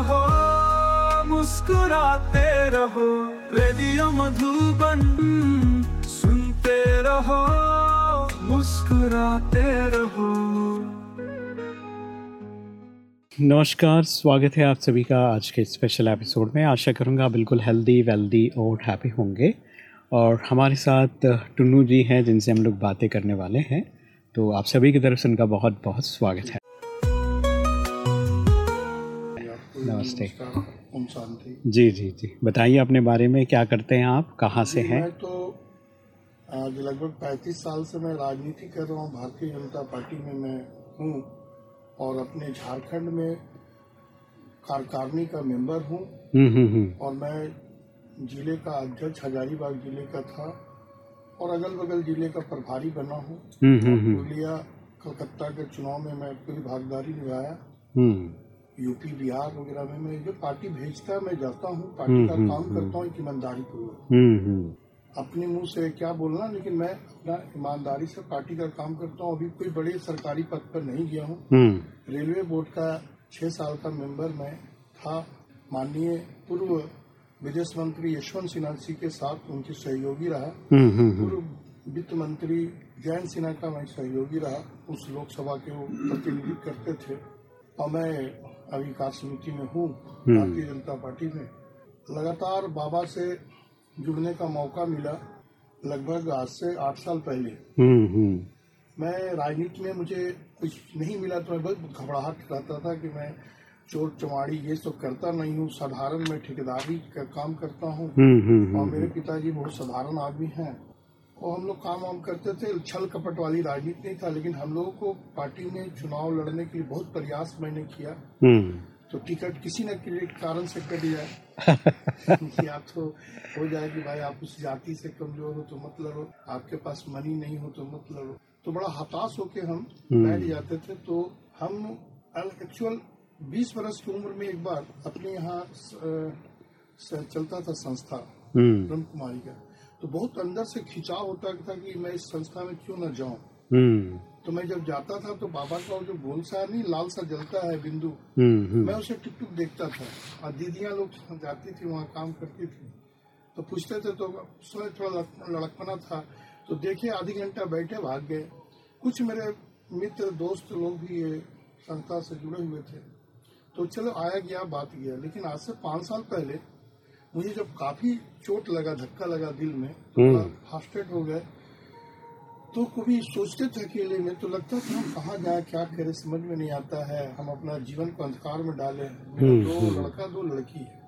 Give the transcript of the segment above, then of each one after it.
रहो, मुस्कुराते रहो, रेडियो मधुबन सुनते रहो, मुस्कुराते रहो। नमस्कार, स्वागत है आप सभी का आज के स्पेशल एपिसोड में। आशा करूँगा बिल्कुल हेल्दी वेल्दी और हैप्पी होंगे। और हमारे साथ टुन्नू जी हैं, जिनसे हम लोग बातें करने वाले हैं। तो आप सभी की तरफ़ से उनका बहुत बहुत स्वागत है। नमस्ते। ओम शांति। जी जी जी। बताइए अपने बारे में क्या करते हैं आप? कहाँ से हैं? मैं तो आज लगभग 35 साल से मैं राजनीति कर रहा हूँ। भारतीय जनता पार्टी में मैं हूँ और अपने झारखंड में कार्यकारिणी का मेंबर हूँ। हम्म हम्म हम्म। और मैं ज़िले का अध्यक्ष हजारीबाग ज़िले का था और अगल बगल ज़िले का प्रभारी बना हूँ। पुरुलिया कलकत्ता के चुनाव में मैं पूरी भागीदारी निभाया। यूपी बिहार वगैरह में मैं जो पार्टी भेजता है मैं जाता हूँ पार्टी का हम्म, काम हम्म, करता हूँ ईमानदारी पूर्वक। हम्म हम्म। अपने मुँह से क्या बोलना लेकिन मैं अपना ईमानदारी से पार्टी का काम करता हूँ। अभी कोई बड़े सरकारी पद पर नहीं गया हूँ। हम्म। रेलवे बोर्ड का छह साल का मेंबर मैं था। माननीय पूर्व विदेश मंत्री यशवंत सिन्हा जी के साथ उनकी सहयोगी रहा। हम्म हम्म हम्म। पूर्व वित्त मंत्री जयंत सिन्हा का मैं सहयोगी रहा। उस लोकसभा के वो प्रतिनिधित्व करते थे। और मैं अभी कार्य समिति में हूँ भारतीय जनता पार्टी में। लगातार बाबा से जुड़ने का मौका मिला लगभग आज से आठ साल पहले। हम्म हम्म। मैं राजनीति में मुझे कुछ नहीं मिला तो मैं बहुत घबराहट रहता था कि मैं चोर चमाड़ी ये सब करता नहीं हूँ साधारण मैं ठेकेदारी का काम करता हूँ। हम्म हम्म और हम्म मेरे पिताजी बहुत साधारण आदमी हैं। और हम लोग काम वाम करते थे छल कपट वाली राजनीति नहीं था लेकिन हम लोगों को पार्टी में चुनाव लड़ने के लिए बहुत प्रयास मैंने किया। हम्म। तो टिकट किसी न किसी कारण से कट जाए। या तो हो जाए कि भाई आप उस जाति से कमज़ोर हो तो मत लड़ो आपके पास मनी नहीं हो तो मत लड़ो। तो बड़ा हताश होके हम बैठ जाते थे। तो हम एक्चुअल 20 वर्ष की उम्र में एक बार अपने यहाँ चलता था संस्था हम्म। ब्रह्म कुमारी का। तो बहुत अंदर से खिंचाव होता था कि मैं इस संस्था में क्यों ना जाऊँ। हम्म। तो मैं जब जाता था तो बाबा का जो गोल सा नहीं लाल सा जलता है बिंदु। हम्म हम्म। मैं उसे टुक टुक देखता था। और दीदियाँ लोग जाती थी वहाँ काम करती थी। तो पूछते थे तो उसमें थोड़ा लड़- लड़कपना था। तो देखे आधी घंटा बैठे भाग गए। कुछ मेरे मित्र दोस्त लोग भी ये संस्था से जुड़े हुए थे। तो चलो आया गया बात गया लेकिन आज से पाँच साल पहले मुझे जब काफ़ी चोट लगा धक्का लगा दिल में हम्म। फास्टेड हो गए तो कभी सोचते थे अकेले में तो लगता था हम कहाँ जाए क्या करें समझ में नहीं आता है हम अपना जीवन को अंधकार में डाले। हम्म, दो हम्म। लड़का दो लड़की है।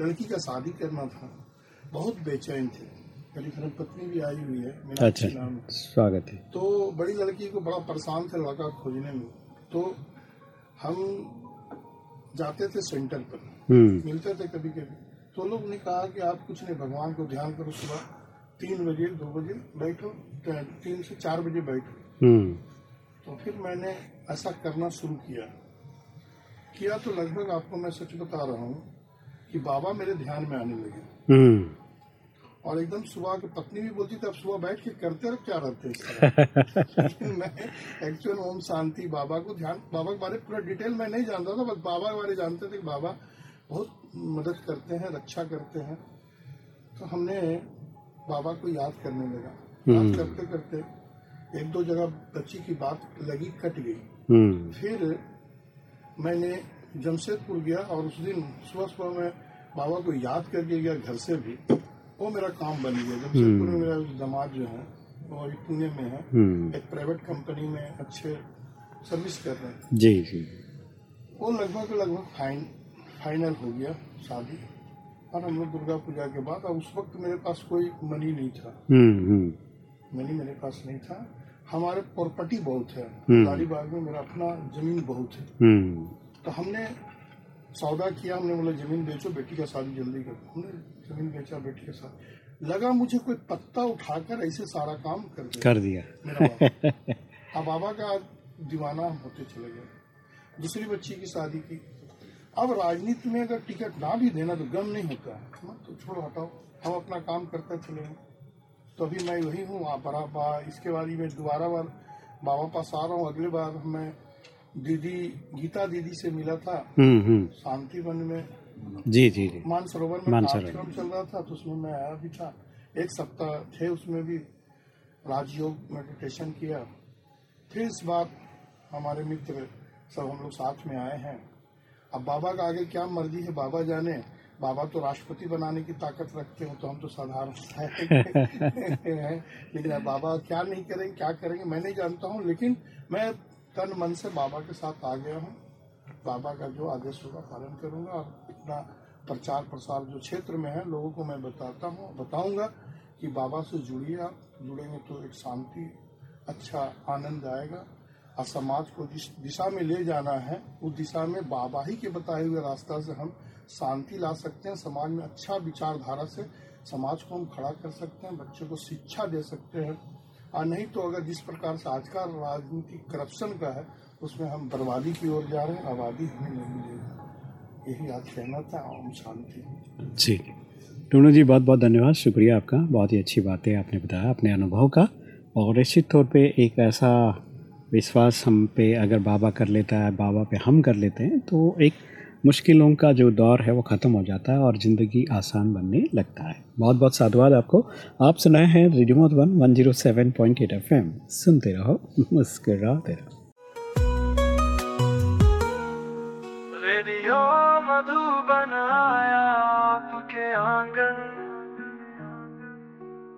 लड़की का शादी करना था। बहुत बेचैन थे। मेरी धर्म पत्नी भी आई हुई है मेरा अच्छा। नाम स्वागत है। तो बड़ी लड़की को बड़ा परेशान थे लड़का खोजने में। तो हम जाते थे सेंटर पर। हम्म। मिलते थे कभी कभी तो लोग ने कहा कि आप कुछ नहीं भगवान को ध्यान करो सुबह तीन बजे दो बजे बैठो तीन से चार बजे बैठो। हम्म। तो फिर मैंने ऐसा करना शुरू किया। किया तो लगभग आपको मैं सच बता रहा हूँ कि बाबा मेरे ध्यान में आने लगे। हम्म। और एकदम सुबह की पत्नी भी बोलती थी अब सुबह बैठ के करते रह क्या रहते मैं एक्चुअल ओम शांति बाबा को ध्यान बाबा के बारे में पूरा डिटेल मैं नहीं जानता था बस बाबा के बारे जानते थे कि बाबा बहुत मदद करते हैं रक्षा करते हैं। तो हमने बाबा को याद करने लगा। याद करते करते एक दो जगह बच्ची की बात लगी कट गई। हम्म। फिर मैंने जमशेदपुर गया और उस दिन सुबह सुबह मैं बाबा को याद करके गया घर से भी। वो मेरा काम बन गया। जमशेदपुर में मेरा दामाद जो है वो अभी पुणे में है। हम्म। एक प्राइवेट कंपनी में अच्छे सर्विस कर रहे हैं। जी जी। वो लगभग लगभग फाइन फाइनल हो गया शादी। और हम लोग दुर्गा पूजा के बाद अब उस वक्त मेरे पास कोई मनी नहीं था। हम्म हम्म। मनी मेरे पास नहीं था। हमारे प्रॉपर्टी बहुत है। हम्म। लालीबाग में मेरा अपना ज़मीन बहुत है। तो हमने सौदा किया हमने बोला ज़मीन बेचो बेटी का शादी जल्दी कर। हमने ज़मीन बेचा बेटी का शादी। लगा मुझे कोई पत्ता उठाकर ऐसे सारा काम कर दिया। कर दिया। मेरा बाबा। अब बाबा का दीवाना हम होते चले गए। दूसरी बच्ची की शादी की। अब राजनीति में अगर टिकट ना भी देना तो गम नहीं होता। है तो छोड़ो हटाओ। हम अपना काम करते चले तो अभी मैं वही हूँ आप बड़ा बा इसके बाद मैं दोबारा बार बाबा पास आ रहा हूँ। अगले बार मैं दीदी गीता दीदी से मिला था। हम्म हम्म। शांति वन में। जी जी जी। मानसरोवर में कार्यक्रम चल रहा था तो उसमें मैं आया भी था। एक सप्ताह थे उसमें भी राजयोग मेडिटेशन किया। फिर इस बार हमारे मित्र सब हम लोग साथ में आए हैं। अब बाबा का आगे क्या मर्ज़ी है? बाबा जाने। बाबा तो राष्ट्रपति बनाने की ताकत रखते हो तो हम तो साधारण हैं। लेकिन बाबा क्या नहीं करेंगे, क्या करेंगे, मैं नहीं जानता हूँ, लेकिन मैं तन मन से बाबा के साथ आ गया हूँ। बाबा का जो आदेश होगा पालन करूँगा, और अपना प्रचार प्रसार जो क्षेत्र में है, लोगों को मैं बताता हूँ, बताऊँगा कि बाबा से जुड़िए आप। जुड़ेंगे तो एक शांति अच्छा आनंद आएगा। और समाज को जिस दिशा में ले जाना है, उस दिशा में बाबा ही के बताए हुए रास्ता से हम शांति ला सकते हैं, समाज में अच्छा विचारधारा से समाज को हम खड़ा कर सकते हैं, बच्चों को शिक्षा दे सकते हैं। और नहीं तो अगर जिस प्रकार से आज का राजनीति करप्शन का है, उसमें हम बर्बादी की ओर जा रहे हैं, आबादी हमें नहीं मिलेगी। यही आज कहना था, ओम शांति। जी। टूनू जी बहुत बहुत धन्यवाद। शुक्रिया आपका। बहुत ही अच्छी बातें आपने बताया, अपने अनुभव का। और निश्चित तौर पे एक ऐसा विश्वास हम पे अगर बाबा कर लेता है, बाबा पे हम कर लेते हैं तो एक मुश्किलों का जो दौर है वो ख़त्म हो जाता है और ज़िंदगी आसान बनने लगता है। बहुत बहुत साधुवाद आपको। आप सुनाए हैं radio one one zero seven point eight F M सुनते रहो, मुस्कराते रहो। रेडियो आपके आँगन।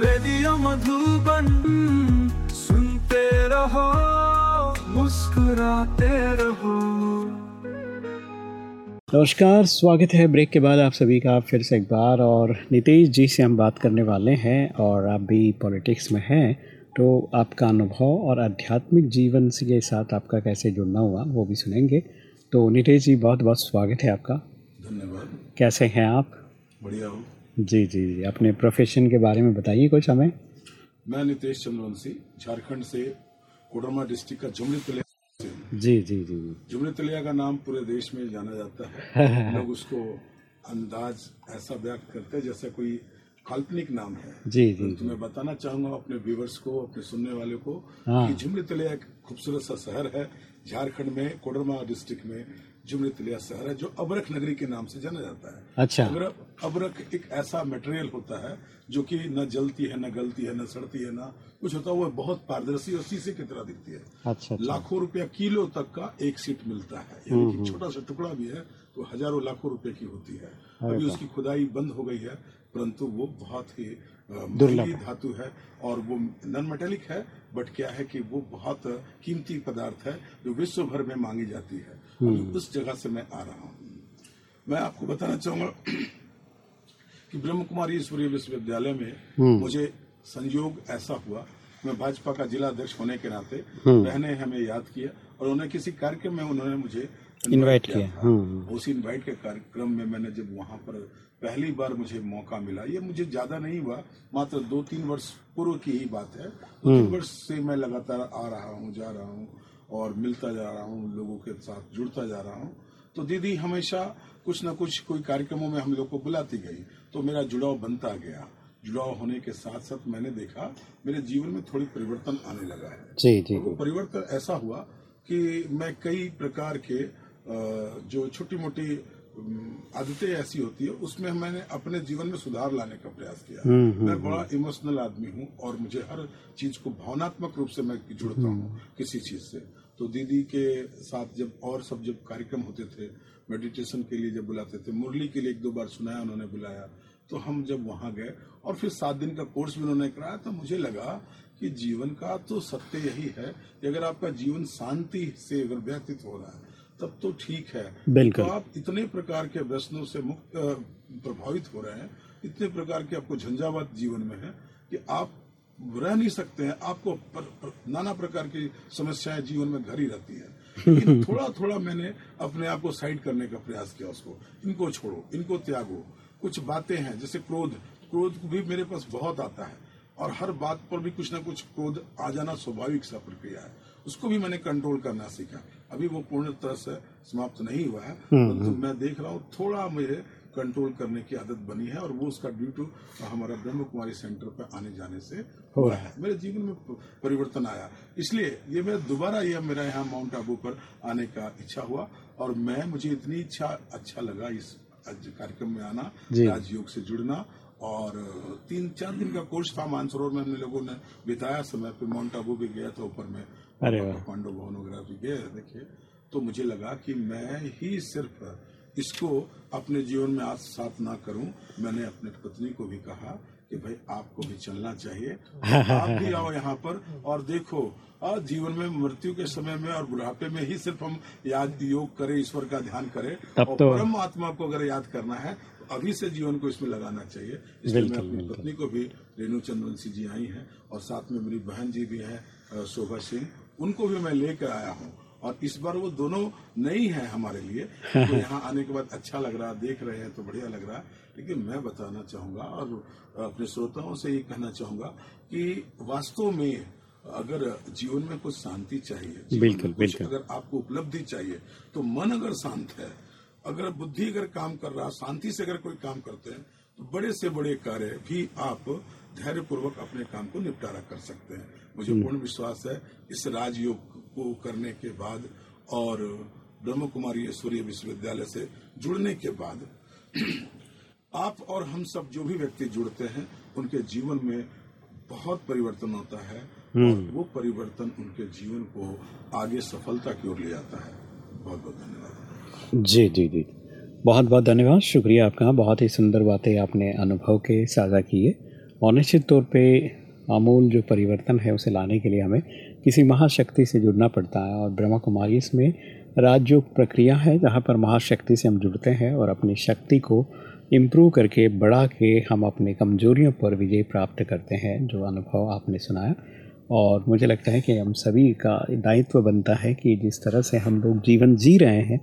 रेडियो मधुबन सुनते रहो मुस्कुराते रहो। नमस्कार स्वागत है ब्रेक के बाद आप सभी का फिर से एक बार और नीतीश जी से हम बात करने वाले हैं और आप भी पॉलिटिक्स में हैं तो आपका अनुभव और आध्यात्मिक जीवन से के साथ आपका कैसे जुड़ना हुआ वो भी सुनेंगे। तो नीतीश जी बहुत बहुत स्वागत है आपका। धन्यवाद। कैसे हैं आप? बढ़िया हूँ। जी जी जी। अपने प्रोफेशन के बारे में बताइए कुछ हमें। मैं नितेश चंद्रवंशी झारखंड से कोडरमा डिस्ट्रिक्ट का जुमली तलिया से जी जी जी जुमली तलिया का नाम पूरे देश में जाना जाता है। लोग उसको अंदाज ऐसा व्यक्त करते हैं जैसे कोई काल्पनिक नाम है। जी जी तो मैं बताना चाहूँगा अपने व्यूवर्स को अपने सुनने वाले को हाँ। कि जुमली तलिया एक खूबसूरत सा शहर है। झारखंड में कोडरमा डिस्ट्रिक्ट में जुमली तलिया शहर है जो अबरख नगरी के नाम से जाना जाता है। अच्छा। अबरख अबरख एक ऐसा मटेरियल होता है जो कि न जलती है न गलती है न सड़ती है न कुछ होता है वो बहुत पारदर्शी और शीशे की तरह दिखती है। अच्छा अच्छा। लाखों रुपया किलो तक का एक सीट मिलता है। यानी कि छोटा सा टुकड़ा भी है तो हज़ारों लाखों रुपए की होती है। अभी उसकी खुदाई बंद हो गई है परंतु वो बहुत ही महँगी धातु है और वो नॉन मेटेलिक है बट क्या है कि वो बहुत कीमती पदार्थ है जो विश्व भर में मांगी जाती है। अभी उस जगह से मैं आ रहा हूँ। मैं आपको बताना चाहूँगा कि ब्रह्म कुमारी ईश्वरीय विश्वविद्यालय में मुझे संयोग ऐसा हुआ। मैं भाजपा का जिला अध्यक्ष होने के नाते बहने हमें याद किया और उन्हें किसी कार्यक्रम में उन्होंने मुझे Invite किया, था। उस इनवाइट के कार्यक्रम में मैंने जब वहाँ पर पहली बार मुझे मौका मिला ये मुझे ज़्यादा नहीं हुआ मात्र दो तीन वर्ष पूर्व की ही बात है। दो तीन वर्ष से मैं लगातार आ रहा हूँ जा रहा हूँ और मिलता जा रहा हूँ लोगों के साथ जुड़ता जा रहा हूँ। तो दीदी हमेशा कुछ न कुछ कोई कार्यक्रमों में हम लोग को बुलाती गई। तो मेरा जुड़ाव बनता गया। जुड़ाव होने के साथ साथ मैंने देखा मेरे जीवन में थोड़ी परिवर्तन आने लगा है। जी जी। वो परिवर्तन ऐसा हुआ कि मैं कई प्रकार के जो छोटी मोटी आदतें ऐसी होती है उसमें मैंने अपने जीवन में सुधार लाने का प्रयास किया। मैं बड़ा इमोशनल आदमी हूँ और मुझे हर चीज़ को भावनात्मक रूप से मैं जुड़ता हूँ किसी चीज़ से। तो दीदी के साथ जब और सब जब कार्यक्रम होते थे मेडिटेशन के लिए जब बुलाते थे मुरली के लिए एक दो बार सुनाया उन्होंने बुलाया तो हम जब वहाँ गए और फिर सात दिन का कोर्स भी उन्होंने कराया तो मुझे लगा कि जीवन का तो सत्य यही है कि अगर आपका जीवन शांति से अगर व्यतीत हो रहा है तब तो ठीक है। तो आप इतने प्रकार के व्यसनों से मुक्त प्रभावित हो रहे हैं इतने प्रकार के आपको झंझावात जीवन में है कि आप रह नहीं सकते हैं आपको पर, पर, नाना प्रकार की समस्याएँ जीवन में घर ही रहती है। लेकिन थोड़ा थोड़ा मैंने अपने आप को साइड करने का प्रयास किया उसको। इनको छोड़ो इनको त्यागो। कुछ बातें हैं जैसे क्रोध। क्रोध भी मेरे पास बहुत आता है और हर बात पर भी कुछ ना कुछ क्रोध आ जाना स्वाभाविक सा प्रक्रिया है। उसको भी मैंने कंट्रोल करना सीखा। अभी वो पूर्ण तरह से समाप्त नहीं हुआ है हम्म, तो मैं देख रहा हूँ थोड़ा मुझे कंट्रोल करने की आदत बनी है और वो उसका ड्यू टू हमारा ब्रह्म कुमारी सेंटर पर आने जाने से हुआ है। मेरे जीवन में परिवर्तन आया। इसलिए ये मैं दोबारा ये मेरा यहाँ माउंट आबू पर आने का इच्छा हुआ और मैं मुझे इतनी इच्छा अच्छा लगा इस कार्यक्रम में आना राजयोग से जुड़ना और तीन चार दिन का कोर्स था मानसरोवर में। हमने लोगों ने बिताया समय पे। माउंट आबू भी गया था ऊपर में। पांडव भवन वगैरह भी गए। देखिए तो मुझे लगा कि मैं ही सिर्फ़ इसको अपने जीवन में आज साथ ना करूँ। मैंने अपने पत्नी को भी कहा कि भाई आपको भी चलना चाहिए। आप भी आओ यहाँ पर और देखो और जीवन में मृत्यु के समय में और बुढ़ापे में ही सिर्फ़ हम याद योग करें ईश्वर का ध्यान करें और तो... परम आत्मा को अगर याद करना है तो अभी से जीवन को इसमें लगाना चाहिए। इसलिए मैं अपनी पत्नी को भी रेणु चंद्रवंशी जी आई हैं और साथ में मेरी बहन जी भी है शोभा सिंह उनको भी मैं लेकर आया हूँ। और इस बार वो दोनों नई है हमारे लिए। तो यहाँ आने के बाद अच्छा लग रहा देख रहे हैं तो बढ़िया लग रहा। लेकिन मैं बताना चाहूँगा और अपने श्रोताओं से ये कहना चाहूँगा कि वास्तव में अगर जीवन में कुछ शांति चाहिए बिल्कुल बिल्कुल। अगर आपको उपलब्धि चाहिए तो मन अगर शांत है अगर बुद्धि अगर काम कर रहा शांति से अगर कोई काम करते हैं तो बड़े से बड़े कार्य भी आप धैर्य पूर्वक अपने काम को निपटारा कर सकते हैं। मुझे हम्म। पूर्ण विश्वास है इस राजयोग को करने के बाद और ब्रह्म कुमारी ऐश्वर्य विश्वविद्यालय से जुड़ने के बाद आप और हम सब जो भी व्यक्ति जुड़ते हैं उनके जीवन में बहुत परिवर्तन होता है हम्म। और वो परिवर्तन उनके जीवन को आगे सफलता की ओर ले जाता है। बहुत बहुत धन्यवाद। जी जी जी। बहुत बहुत धन्यवाद। शुक्रिया आपका। बहुत ही सुंदर बातें आपने अनुभव के साझा किए। और निश्चित तौर पे आमूल जो परिवर्तन है उसे लाने के लिए हमें किसी महाशक्ति से जुड़ना पड़ता है और ब्रह्मा कुमारी इसमें राजयोग प्रक्रिया है, जहाँ पर महाशक्ति से हम जुड़ते हैं और अपनी शक्ति को इम्प्रूव करके बढ़ा के हम अपने कमजोरियों पर विजय प्राप्त करते हैं, जो अनुभव आपने सुनाया। और मुझे लगता है कि हम सभी का दायित्व बनता है कि जिस तरह से हम लोग जीवन जी रहे हैं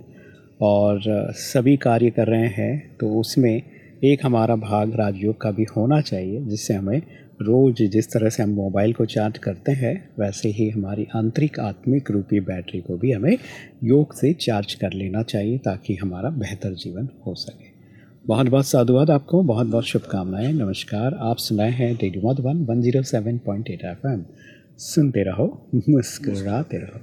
और सभी कार्य कर रहे हैं तो उसमें एक हमारा भाग राजयोग का भी होना चाहिए, जिससे हमें रोज़ जिस तरह से हम मोबाइल को चार्ज करते हैं, वैसे ही हमारी आंतरिक आत्मिक रूपी बैटरी को भी हमें योग से चार्ज कर लेना चाहिए ताकि हमारा बेहतर जीवन हो सके। बहुत बहुत साधुवाद आपको, बहुत बहुत शुभकामनाएँ, नमस्कार। आप सुनाए हैं radio Madhuban one zero seven point eight F M. सुनते रहो, मुस्कुराते रहो।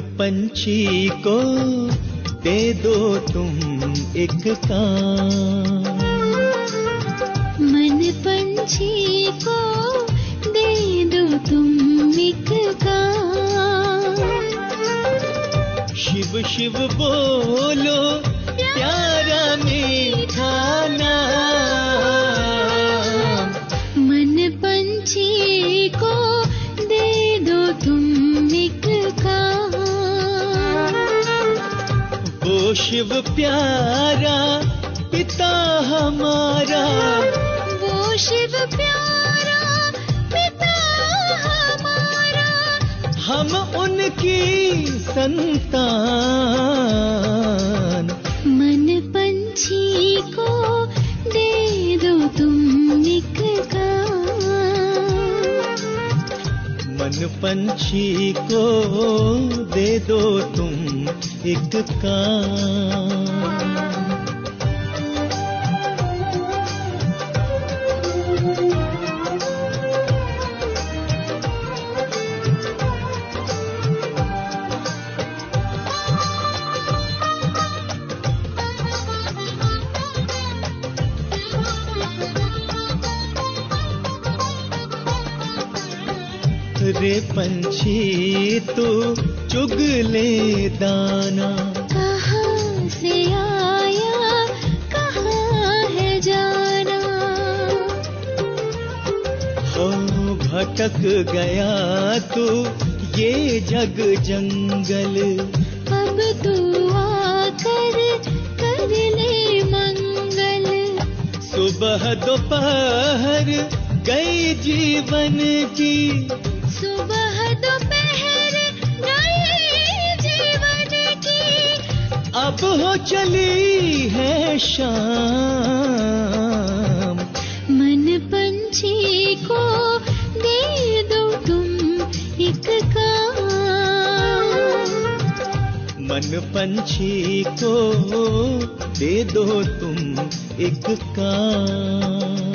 पंछी को दे दो तुम एक काम। मन पंछी को दे दो तुम एक काम। शिव शिव बोलो प्यारा मीठा शिव प्यारा पिता हमारा। वो शिव प्यारा पिता हमारा। हम उनकी संतान। पंछी को दे दो तुम एक काम। रे पंछी तू चुग ले दाना। कहाँ से आया कहाँ है जाना? हो भटक गया तू ये जग जंगल। अब तू आकर कर ले मंगल। सुबह दोपहर गई जीवन की अब हो चली है शाम। मन पंछी को दे दो तुम एक काम। मन पंछी को दे दो तुम एक काम।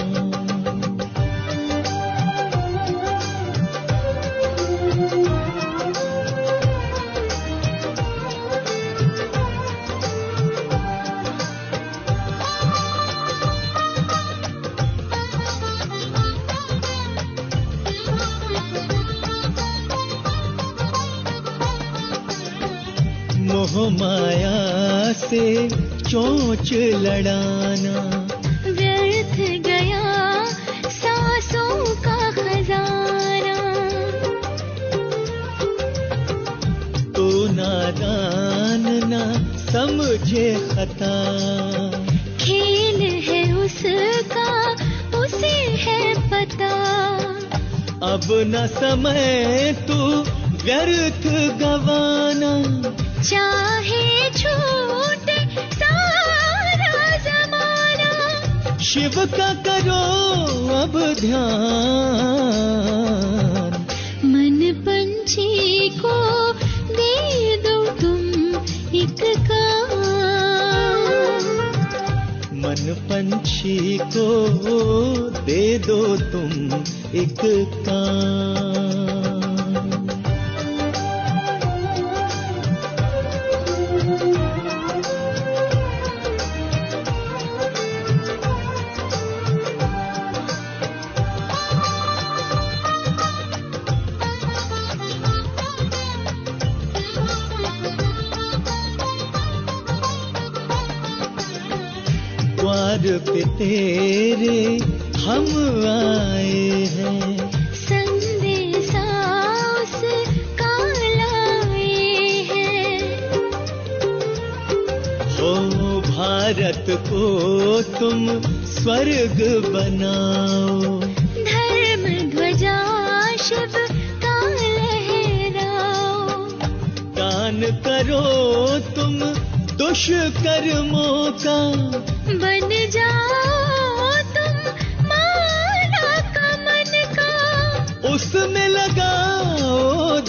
से चोंच लड़ाना। व्यर्थ गया सांसों का खजाना। तो नादान ना समझे खता। खेल है उसका उसे है पता। अब न समय तू व्यर्थ गवाना। चाहे छूटे शिव का करो अब ध्यान। मन पंछी को दे दो तुम एक काम। मन पंछी को दे दो तुम एक काम द्वार पे तेरे हम आए हैं। हो। भारत को तुम स्वर्ग बनाओ। धर्म ध्वजा शिव का लहराओ। दान करो तुम दुष्कर्मों का। बन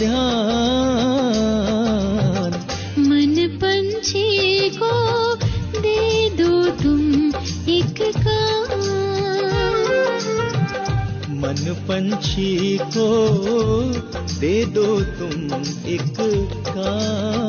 ध्यान मन पंछी को दे दो तुम एक कान मन पंछी को दे दो तुम एक काम।